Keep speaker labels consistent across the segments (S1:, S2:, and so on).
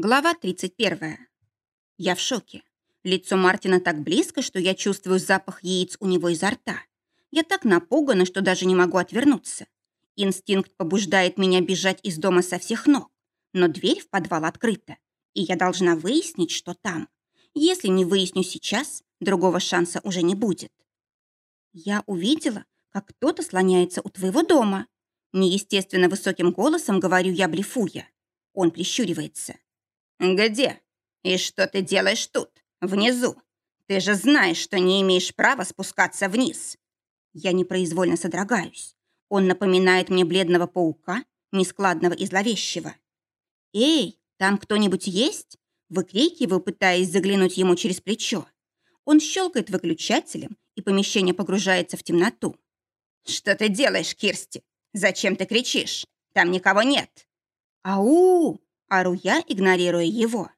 S1: Глава 31. Я в шоке. Лицо Мартина так близко, что я чувствую запах яиц у него изо рта. Я так напугана, что даже не могу отвернуться. Инстинкт побуждает меня бежать из дома со всех ног. Но дверь в подвал открыта, и я должна выяснить, что там. Если не выясню сейчас, другого шанса уже не будет. Я увидела, как кто-то слоняется у твоего дома. Неестественно высоким голосом говорю я, блефуя. Он прищуривается.
S2: «Где? И что ты делаешь тут, внизу? Ты же знаешь, что не имеешь права спускаться вниз».
S1: Я непроизвольно содрогаюсь. Он напоминает мне бледного паука, нескладного и зловещего. «Эй, там кто-нибудь есть?» Выкрикиваю, пытаясь заглянуть ему через плечо. Он щелкает выключателем, и помещение погружается в темноту.
S2: «Что ты делаешь, Кирсти? Зачем ты кричишь? Там никого нет!»
S1: «Ау!» Ору я, игнорируя его.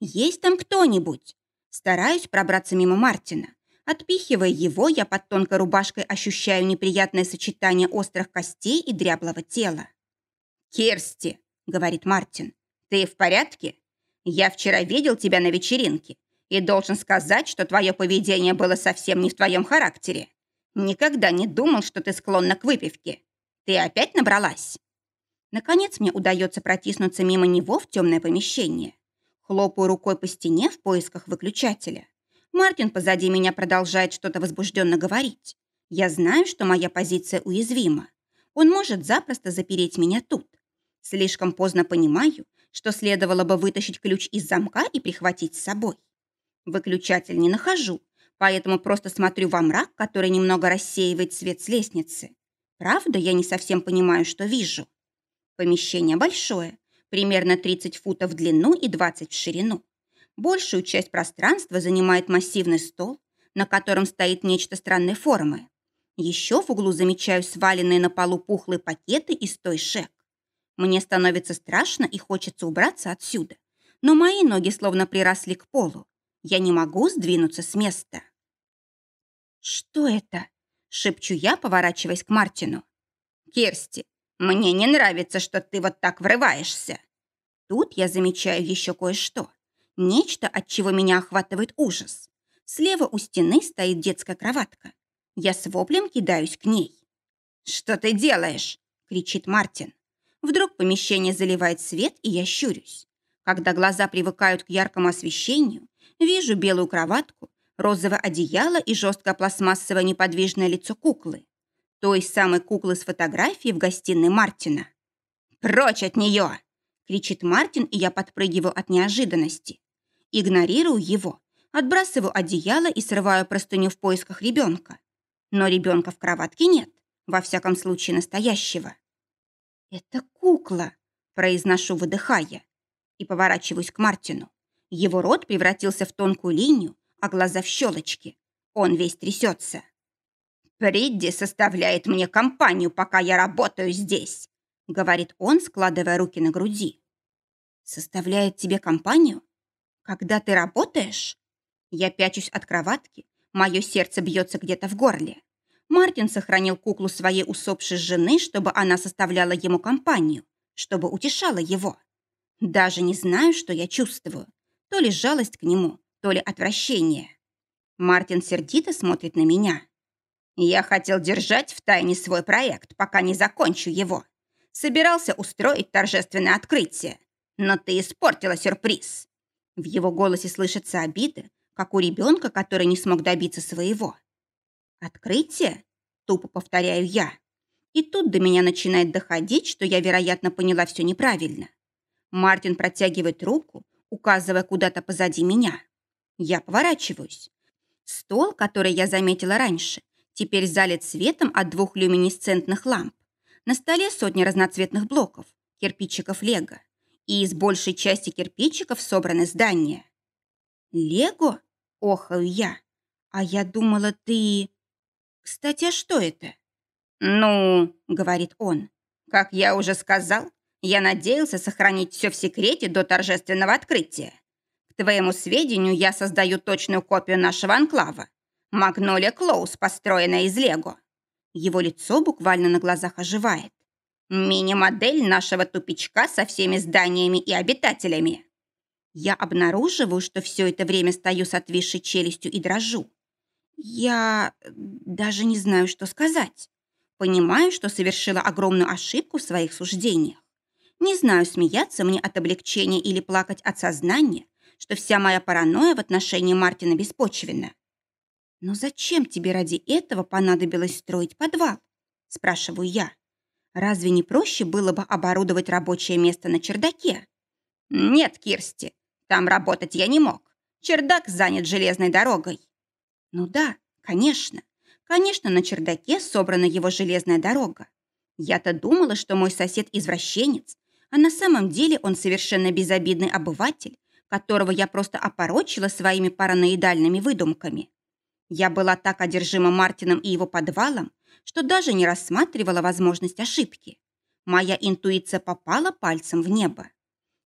S1: «Есть там кто-нибудь?» Стараюсь пробраться мимо Мартина. Отпихивая его, я под тонкой рубашкой ощущаю неприятное сочетание острых костей и дряблого тела.
S2: «Кирсти», — говорит Мартин, — «ты в порядке? Я вчера видел тебя на вечеринке и должен сказать, что твое поведение было совсем не в твоем характере. Никогда не думал, что ты склонна к выпивке. Ты опять набралась?»
S1: Наконец мне удается протиснуться мимо него в темное помещение. Хлопаю рукой по стене в поисках выключателя. Мартин позади меня продолжает что-то возбужденно говорить. Я знаю, что моя позиция уязвима. Он может запросто запереть меня тут. Слишком поздно понимаю, что следовало бы вытащить ключ из замка и прихватить с собой. Выключатель не нахожу, поэтому просто смотрю во мрак, который немного рассеивает свет с лестницы. Правда, я не совсем понимаю, что вижу. Помещение большое, примерно 30 футов в длину и 20 в ширину. Большую часть пространства занимает массивный стол, на котором стоит нечто странной формы. Еще в углу замечаю сваленные на полу пухлые пакеты из той шек. Мне становится страшно и хочется убраться отсюда, но мои ноги словно приросли к полу. Я не могу сдвинуться с места. «Что это?» — шепчу я, поворачиваясь к Мартину.
S2: «Кирсти, мне не нравится, что ты вот так врываешься».
S1: Тут я замечаю еще кое-что. Нечто, от чего меня охватывает ужас. Слева у стены стоит детская кроватка. Я с воплем кидаюсь к ней.
S2: «Что ты делаешь?» — кричит Мартин.
S1: Вдруг помещение заливает свет, и я щурюсь. Когда глаза привыкают к яркому освещению, вижу белую кроватку, розовое одеяло и жесткое пластмассовое неподвижное лицо куклы той самой куклы с фотографией в гостиной Мартина.
S2: «Прочь от нее!»
S1: — кричит Мартин, и я подпрыгиваю от неожиданности. Игнорирую его, отбрасываю одеяло и срываю простыню в поисках ребенка. Но ребенка в кроватке нет, во всяком случае настоящего. «Это кукла», — произношу, выдыхая, и поворачиваюсь к Мартину. Его рот превратился в тонкую линию, а глаза в щелочки. Он весь трясется.
S2: «Придди составляет мне компанию, пока я работаю здесь», говорит он, складывая руки на груди.
S1: «Составляет тебе компанию? Когда ты работаешь?» Я пячусь от кроватки, мое сердце бьется где-то в горле. Мартин сохранил куклу своей усопшей жены, чтобы она составляла ему компанию, чтобы утешала его. Даже не знаю, что я чувствую. То ли жалость к нему, то ли отвращение. Мартин сердито смотрит на меня.
S2: Я хотел держать в тайне свой проект, пока не закончу его. Собирался устроить торжественное открытие. Но ты испортила сюрприз.
S1: В его голосе слышится обида, как у ребенка, который не смог добиться своего. «Открытие?» – тупо повторяю я. И тут до меня начинает доходить, что я, вероятно, поняла все неправильно. Мартин протягивает руку, указывая куда-то позади меня. Я поворачиваюсь. Стол, который я заметила раньше, теперь залит светом от двух люминесцентных ламп. На столе сотни разноцветных блоков, кирпичиков лего. И из большей части кирпичиков собраны здания. «Лего?» – охаю я. «А я думала, ты...» «Кстати, а что это?»
S2: «Ну...» – говорит он. «Как я уже сказал, я надеялся сохранить все в секрете до торжественного открытия. К твоему сведению, я создаю точную копию нашего анклава. Магнолия Клоус, построенная из Лего.
S1: Его лицо буквально на глазах оживает.
S2: Мини-модель нашего тупичка со всеми зданиями и обитателями.
S1: Я обнаруживаю, что все это время стою с отвисшей челюстью и дрожу. Я даже не знаю, что сказать. Понимаю, что совершила огромную ошибку в своих суждениях. Не знаю, смеяться мне от облегчения или плакать от сознания, что вся моя паранойя в отношении Мартина беспочвенна. «Но зачем тебе ради этого понадобилось строить подвал?» – спрашиваю я. «Разве не проще было бы оборудовать рабочее место на чердаке?»
S2: «Нет, Кирсти, там работать я не мог. Чердак занят железной дорогой».
S1: «Ну да, конечно. Конечно, на чердаке собрана его железная дорога. Я-то думала, что мой сосед извращенец, а на самом деле он совершенно безобидный обыватель, которого я просто опорочила своими параноидальными выдумками. Я была так одержима Мартином и его подвалом, что даже не рассматривала возможность ошибки. Моя интуиция попала пальцем в небо.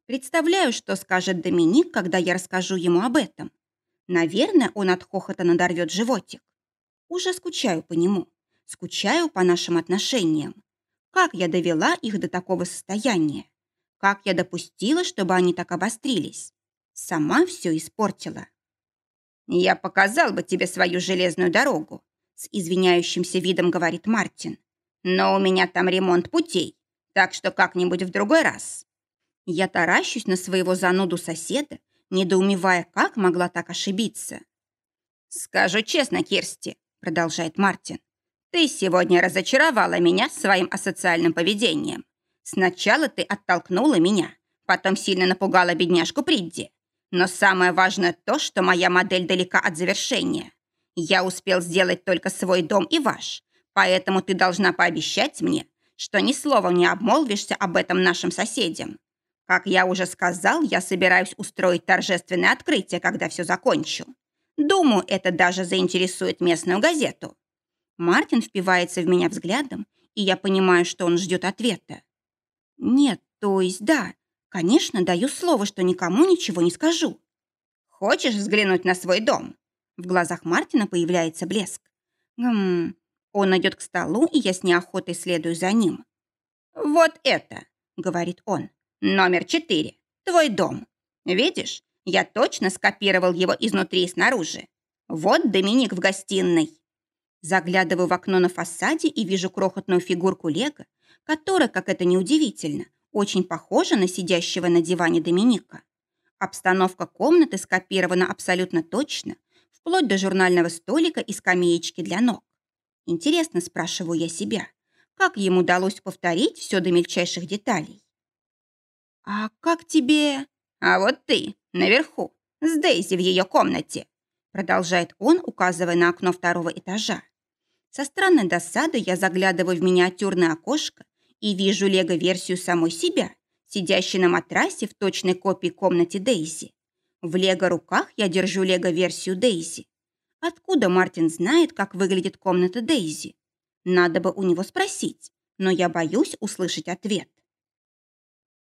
S1: Представляю, что скажет Доминик, когда я расскажу ему об этом. Наверное, он от хохота надорвет животик. Уже скучаю по нему. Скучаю по нашим отношениям. Как я довела их до такого состояния? Как я допустила, чтобы они так обострились? Сама все испортила.
S2: «Я показал бы тебе свою железную дорогу», с извиняющимся видом говорит Мартин. «Но у меня там ремонт путей, так что как-нибудь в другой раз».
S1: Я таращусь на своего зануду соседа, недоумевая, как могла так ошибиться.
S2: «Скажу честно, Кирсти», — продолжает Мартин, «ты сегодня разочаровала меня своим асоциальным поведением. Сначала ты оттолкнула меня, потом сильно напугала бедняжку Придди, но самое важное то, что моя модель далека от завершения. Я успел сделать только свой дом и ваш, поэтому ты должна пообещать мне, что ни словом не обмолвишься об этом нашим соседям. Как я уже сказал, я собираюсь устроить торжественное открытие, когда все закончу. Думаю, это даже заинтересует местную газету.
S1: Мартин впивается в меня взглядом, и я понимаю, что он ждет ответа. Нет, то есть да, Конечно, даю слово, что никому ничего не скажу.
S2: Хочешь взглянуть на свой дом?
S1: В глазах Мартина появляется блеск. Гм. Он идет к столу, и я с неохотой следую за ним.
S2: Вот это, говорит он. Номер четыре. Твой дом. Видишь, я точно скопировал его изнутри и снаружи. Вот Доминик в гостиной.
S1: Заглядываю в окно на фасаде и вижу крохотную фигурку Лего, которая, как это неудивительно, очень похожа на сидящего на диване Доминика. Обстановка комнаты скопирована абсолютно точно, вплоть до журнального столика и скамеечки для ног. Интересно, спрашиваю я себя, как ему удалось повторить все до мельчайших деталей. «А как тебе...»
S2: «А вот ты, наверху, с Дейзи в ее комнате», продолжает он, указывая на окно второго этажа.
S1: Со странной досадой я заглядываю в миниатюрное окошко и вижу лего-версию самой себя, сидящей на матрасе в точной копии комнате Дейзи. В лего-руках я держу лего-версию Дейзи. Откуда Мартин знает, как выглядит комната Дейзи? Надо бы у него спросить, но я боюсь услышать ответ.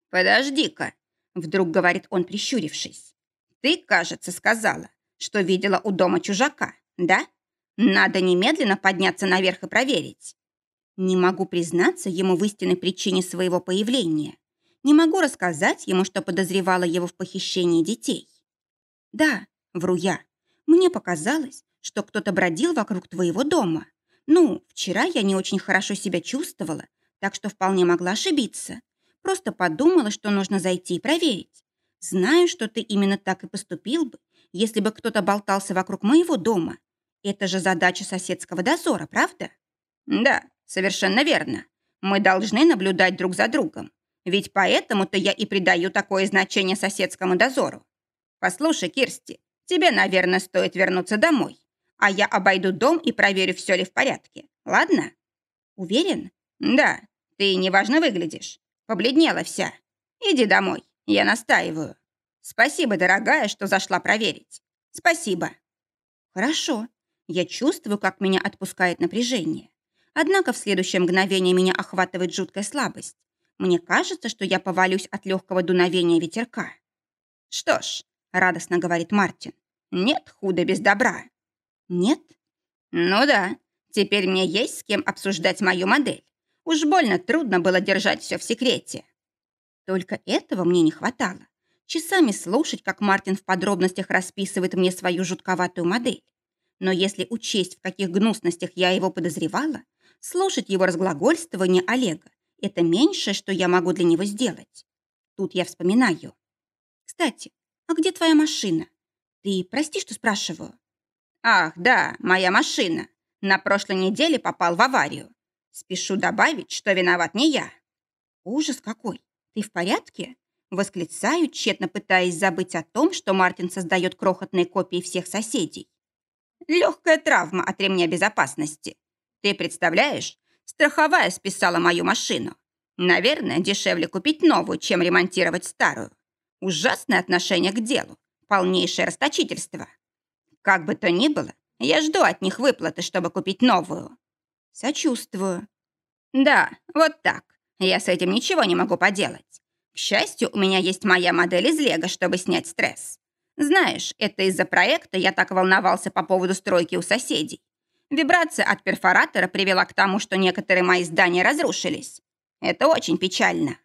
S2: «Подожди-ка», — вдруг говорит он, прищурившись. «Ты, кажется, сказала, что видела у дома чужака, да? Надо немедленно подняться наверх и проверить».
S1: Не могу признаться ему в истинной причине своего появления. Не могу рассказать ему, что подозревала его в похищении детей. Да, вру я. Мне показалось, что кто-то бродил вокруг твоего дома. Ну, вчера я не очень хорошо себя чувствовала, так что вполне могла ошибиться. Просто подумала, что нужно зайти и проверить. Знаю, что ты именно так и поступил бы, если бы кто-то болтался вокруг моего дома. Это же задача соседского дозора, правда?
S2: Да, Совершенно верно. Мы должны наблюдать друг за другом. Ведь поэтому-то я и придаю такое значение соседскому дозору. Послушай, Кирсти, тебе, наверное, стоит вернуться домой. А я обойду дом и проверю, все ли в порядке. Ладно?
S1: Уверен?
S2: Да. Ты неважно выглядишь. Побледнела вся. Иди домой. Я настаиваю. Спасибо, дорогая, что зашла проверить. Спасибо.
S1: Хорошо. Я чувствую, как меня отпускает напряжение. Однако в следующее мгновение меня охватывает жуткая слабость. Мне кажется, что я повалюсь от легкого дуновения ветерка.
S2: «Что ж», — радостно говорит Мартин, — «нет худа без добра».
S1: «Нет?»
S2: «Ну да, теперь мне есть с кем обсуждать мою модель. Уж больно трудно было держать все в секрете».
S1: Только этого мне не хватало. часами слушать, как Мартин в подробностях расписывает мне свою жутковатую модель. Но если учесть, в каких гнусностях я его подозревала, слушать его разглагольствование Олега – это меньшее, что я могу для него сделать. Тут я вспоминаю. Кстати, а где твоя машина? Ты прости, что спрашиваю.
S2: Ах, да, моя машина. На прошлой неделе попал в аварию. Спешу добавить, что виноват не я.
S1: Ужас какой! Ты в порядке? Восклицаю, тщетно пытаясь забыть о том, что Мартин создает крохотные копии всех соседей.
S2: Легкая травма от ремня безопасности. Ты представляешь, страховая списала мою машину. Наверное, дешевле купить новую, чем ремонтировать старую. Ужасное отношение к делу. Полнейшее расточительство. Как бы то ни было, я жду от них выплаты, чтобы купить новую.
S1: Сочувствую.
S2: Да, вот так. Я с этим ничего не могу поделать. К счастью, у меня есть моя модель из Лего, чтобы снять стресс. Знаешь, это из-за проекта я так волновался по поводу стройки у соседей. Вибрация от перфоратора привела к тому, что некоторые мои здания разрушились. Это очень печально.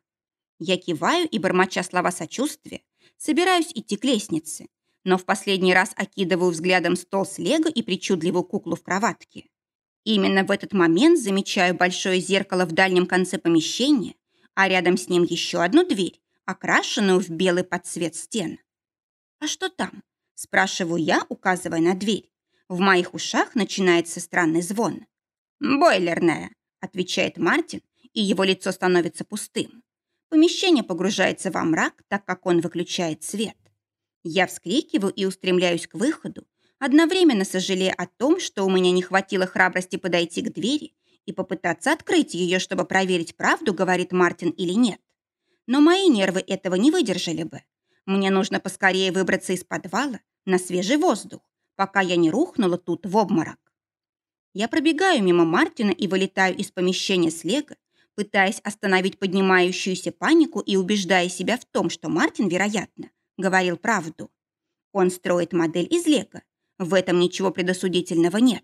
S1: Я киваю и, бормоча слова сочувствия, собираюсь идти к лестнице, но в последний раз окидываю взглядом стол с лего и причудливую куклу в кроватке. Именно в этот момент замечаю большое зеркало в дальнем конце помещения, а рядом с ним еще одну дверь, окрашенную в белый подсвет стен. «А что там?» – спрашиваю я, указывая на дверь. В моих ушах начинается странный звон.
S2: «Бойлерная», –
S1: отвечает Мартин, и его лицо становится пустым. Помещение погружается во мрак, так как он выключает свет. Я вскрикиваю и устремляюсь к выходу, одновременно сожалея о том, что у меня не хватило храбрости подойти к двери и попытаться открыть ее, чтобы проверить, правду говорит Мартин или нет. Но мои нервы этого не выдержали бы. Мне нужно поскорее выбраться из подвала на свежий воздух, пока я не рухнула тут в обморок. Я пробегаю мимо Мартина и вылетаю из помещения с Лего, пытаясь остановить поднимающуюся панику и убеждая себя в том, что Мартин, вероятно, говорил правду. Он строит модель из лего. В этом ничего предосудительного нет.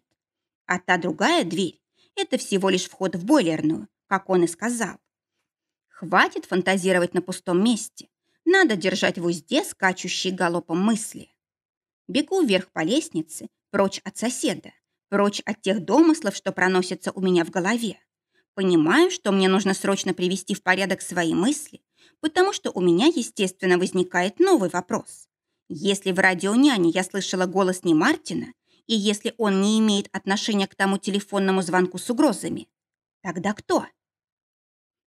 S1: А та другая дверь – это всего лишь вход в бойлерную, как он и сказал. Хватит фантазировать на пустом месте. Надо держать в узде скачущие галопом мысли. Бегу вверх по лестнице, прочь от соседа, прочь от тех домыслов, что проносятся у меня в голове. Понимаю, что мне нужно срочно привести в порядок свои мысли, потому что у меня, естественно, возникает новый вопрос. Если в радионяне я слышала голос не Мартина, и если он не имеет отношения к тому телефонному звонку с угрозами, тогда кто?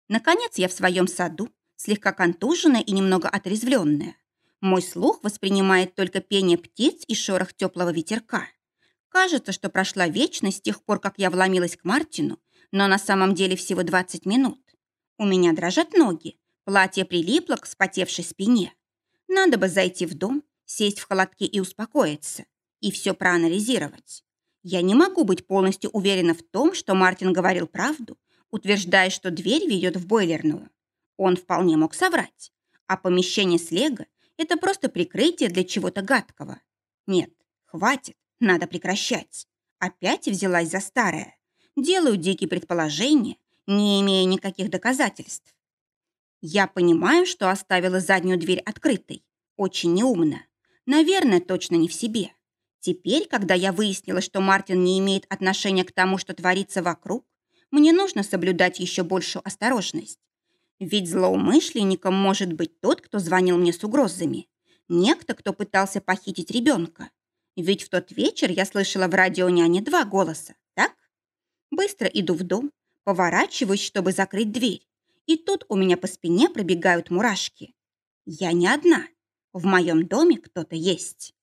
S1: Наконец я в своем саду, слегка контуженная и немного отрезвленная. Мой слух воспринимает только пение птиц и шорох теплого ветерка. Кажется, что прошла вечность с тех пор, как я вломилась к Мартину но на самом деле всего 20 минут. У меня дрожат ноги, платье прилипло к вспотевшей спине. Надо бы зайти в дом, сесть в холодке и успокоиться, и все проанализировать. Я не могу быть полностью уверена в том, что Мартин говорил правду, утверждая, что дверь ведет в бойлерную. Он вполне мог соврать. А помещение с лего – это просто прикрытие для чего-то гадкого. Нет, хватит, надо прекращать. Опять взялась за старое делаю дикие предположения, не имея никаких доказательств. Я понимаю, что оставила заднюю дверь открытой. Очень неумно. Наверное, точно не в себе. Теперь, когда я выяснила, что Мартин не имеет отношения к тому, что творится вокруг, мне нужно соблюдать еще большую осторожность. Ведь злоумышленником может быть тот, кто звонил мне с угрозами. Некто, кто пытался похитить ребенка. Ведь в тот вечер я слышала в радио няне два голоса. Быстро иду в дом, поворачиваюсь, чтобы закрыть дверь. И тут у меня по спине пробегают мурашки. Я не одна. В моем доме кто-то есть.